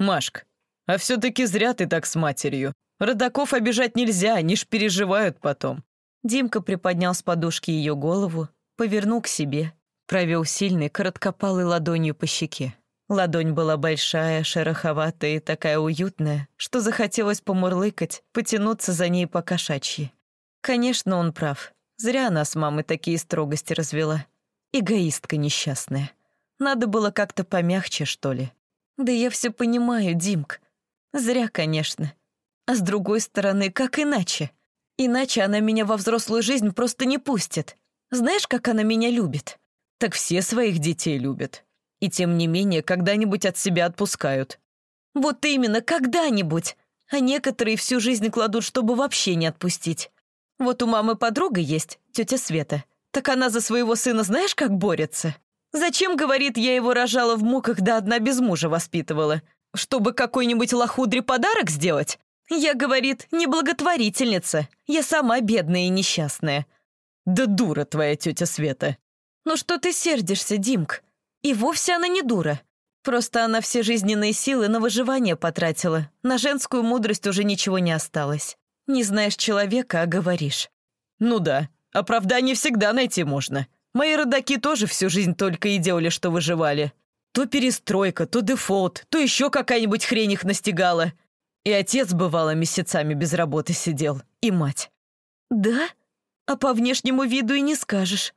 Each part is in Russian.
«Машк, а все-таки зря ты так с матерью. Родаков обижать нельзя, они ж переживают потом». Димка приподнял с подушки ее голову, повернул к себе, провел сильной, короткопалой ладонью по щеке. Ладонь была большая, шероховатая и такая уютная, что захотелось помурлыкать, потянуться за ней по кошачьи. Конечно, он прав. Зря она с мамой такие строгости развела. Эгоистка несчастная. Надо было как-то помягче, что ли. Да я все понимаю, Димк. Зря, конечно. А с другой стороны, как иначе? Иначе она меня во взрослую жизнь просто не пустит. Знаешь, как она меня любит? Так все своих детей любят. И тем не менее, когда-нибудь от себя отпускают. Вот именно, когда-нибудь. А некоторые всю жизнь кладут, чтобы вообще не отпустить. Вот у мамы подруга есть, тетя Света. Так она за своего сына знаешь, как борется? Зачем, говорит, я его рожала в муках, да одна без мужа воспитывала? Чтобы какой-нибудь лохудре подарок сделать? Я, говорит, не благотворительница. Я сама бедная и несчастная. Да дура твоя тетя Света. Ну что ты сердишься, Димк? И вовсе она не дура. Просто она все жизненные силы на выживание потратила. На женскую мудрость уже ничего не осталось. Не знаешь человека, а говоришь. Ну да, оправдание всегда найти можно. Мои родаки тоже всю жизнь только и делали, что выживали. То перестройка, то дефолт, то еще какая-нибудь хрень их настигала. И отец, бывало, месяцами без работы сидел. И мать. Да? А по внешнему виду и не скажешь.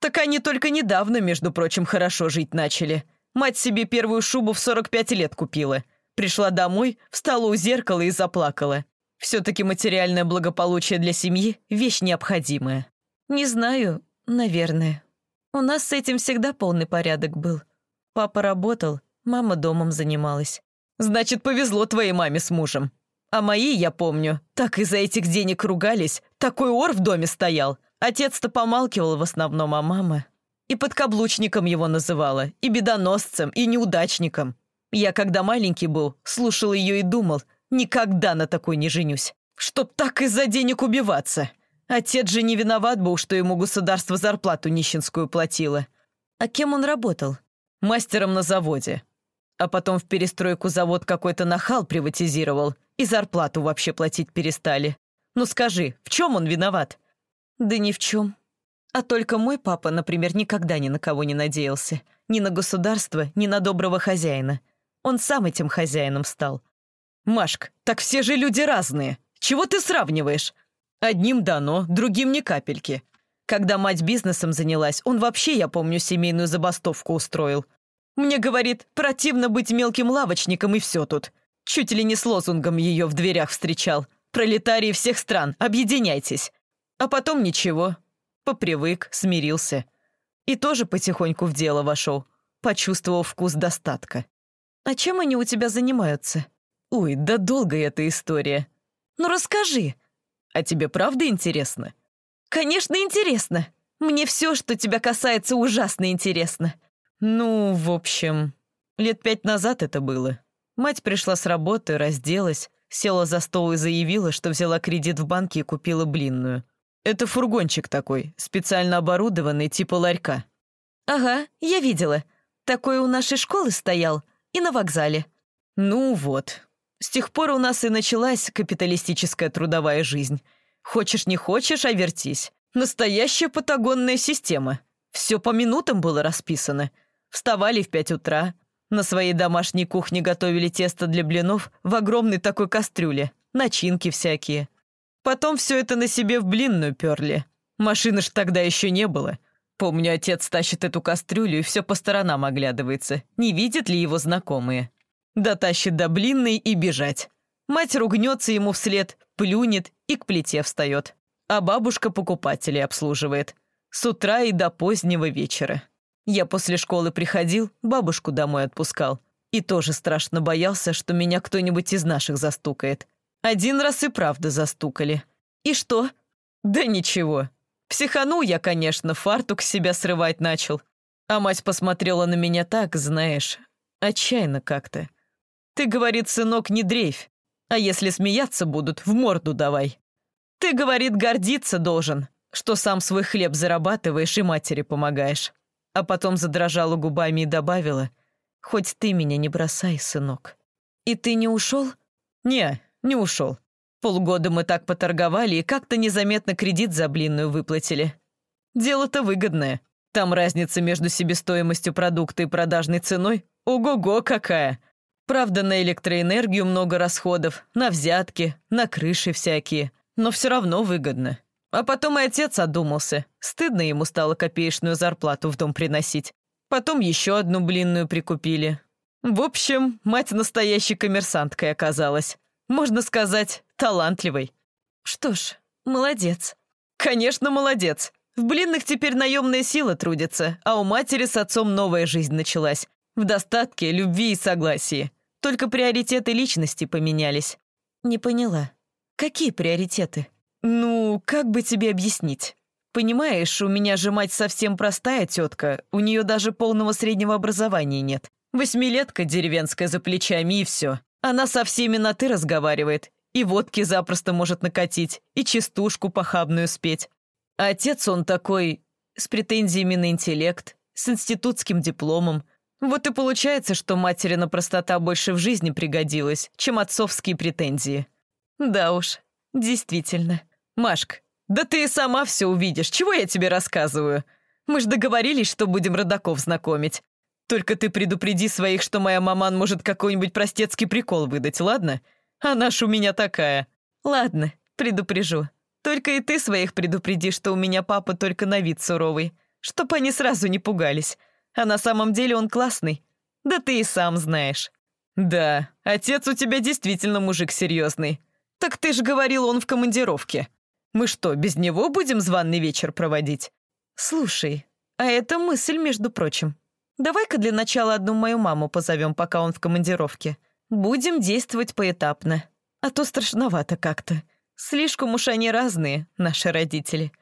Так они только недавно, между прочим, хорошо жить начали. Мать себе первую шубу в 45 лет купила. Пришла домой, встала у зеркала и заплакала. Все-таки материальное благополучие для семьи – вещь необходимая. Не знаю, наверное. У нас с этим всегда полный порядок был. Папа работал, мама домом занималась. Значит, повезло твоей маме с мужем. А мои, я помню, так из-за этих денег ругались, такой ор в доме стоял. Отец-то помалкивал в основном, а мама... И подкаблучником его называла, и бедоносцем, и неудачником. Я, когда маленький был, слушал ее и думал, никогда на такой не женюсь. Чтоб так из-за денег убиваться. Отец же не виноват был, что ему государство зарплату нищенскую платило. А кем он работал? Мастером на заводе. А потом в перестройку завод какой-то нахал приватизировал, и зарплату вообще платить перестали. Ну скажи, в чем он виноват? Да ни в чем. А только мой папа, например, никогда ни на кого не надеялся. Ни на государство, ни на доброго хозяина. Он сам этим хозяином стал. «Машк, так все же люди разные. Чего ты сравниваешь? Одним дано, другим ни капельки. Когда мать бизнесом занялась, он вообще, я помню, семейную забастовку устроил. Мне, говорит, противно быть мелким лавочником и все тут. Чуть ли не с лозунгом ее в дверях встречал. Пролетарии всех стран, объединяйтесь. А потом ничего. Попривык, смирился. И тоже потихоньку в дело вошел, почувствовал вкус достатка. «А чем они у тебя занимаются?» «Ой, да долгая эта история». «Ну расскажи». «А тебе правда интересно?» «Конечно интересно. Мне все, что тебя касается, ужасно интересно». «Ну, в общем, лет пять назад это было. Мать пришла с работы, разделась, села за стол и заявила, что взяла кредит в банке и купила блинную. Это фургончик такой, специально оборудованный, типа ларька». «Ага, я видела. Такой у нашей школы стоял. И на вокзале». «Ну вот. С тех пор у нас и началась капиталистическая трудовая жизнь. Хочешь не хочешь, а вертись. Настоящая патагонная система. Все по минутам было расписано. Вставали в пять утра. На своей домашней кухне готовили тесто для блинов в огромной такой кастрюле. Начинки всякие. Потом все это на себе в блинную перли. Машины ж тогда еще не было. Помню, отец тащит эту кастрюлю и все по сторонам оглядывается. Не видят ли его знакомые? Дотащит до блинной и бежать. Мать ругнется ему вслед, плюнет и к плите встает. А бабушка покупателей обслуживает. С утра и до позднего вечера. Я после школы приходил, бабушку домой отпускал. И тоже страшно боялся, что меня кто-нибудь из наших застукает. Один раз и правда застукали. И что? Да ничего. Психанул я, конечно, фартук с себя срывать начал. А мать посмотрела на меня так, знаешь, отчаянно как-то. Ты, говорит, сынок, не дрейфь. А если смеяться будут, в морду давай. Ты, говорит, гордиться должен, что сам свой хлеб зарабатываешь и матери помогаешь. А потом задрожала губами и добавила, «Хоть ты меня не бросай, сынок». «И ты не ушел?» «Не, не ушел. Полгода мы так поторговали и как-то незаметно кредит за блинную выплатили. Дело-то выгодное. Там разница между себестоимостью продукта и продажной ценой. Ого-го какая! Правда, на электроэнергию много расходов, на взятки, на крыши всякие. Но все равно выгодно. А потом и отец одумался. Стыдно ему стало копеечную зарплату в дом приносить. Потом еще одну блинную прикупили. В общем, мать настоящей коммерсанткой оказалась. Можно сказать, талантливой. Что ж, молодец. Конечно, молодец. В блинных теперь наемная сила трудится, а у матери с отцом новая жизнь началась. В достатке, любви и согласии. Только приоритеты личности поменялись. Не поняла. Какие приоритеты? Ну, как бы тебе объяснить? Понимаешь, у меня же мать совсем простая тетка, у нее даже полного среднего образования нет. Восьмилетка деревенская за плечами и все. Она со всеми на «ты» разговаривает, и водки запросто может накатить, и частушку похабную спеть. А отец он такой, с претензиями на интеллект, с институтским дипломом. Вот и получается, что материна простота больше в жизни пригодилась, чем отцовские претензии. Да уж, действительно. Машка, да ты и сама все увидишь, чего я тебе рассказываю? Мы ж договорились, что будем родаков знакомить. Только ты предупреди своих, что моя маман может какой-нибудь простецкий прикол выдать, ладно? Она ж у меня такая. Ладно, предупрежу. Только и ты своих предупреди, что у меня папа только на вид суровый. Чтоб они сразу не пугались. А на самом деле он классный. Да ты и сам знаешь. Да, отец у тебя действительно мужик серьезный. Так ты же говорил, он в командировке. Мы что, без него будем званный вечер проводить? Слушай, а это мысль, между прочим. Давай-ка для начала одну мою маму позовем, пока он в командировке. Будем действовать поэтапно. А то страшновато как-то. Слишком уж они разные, наши родители.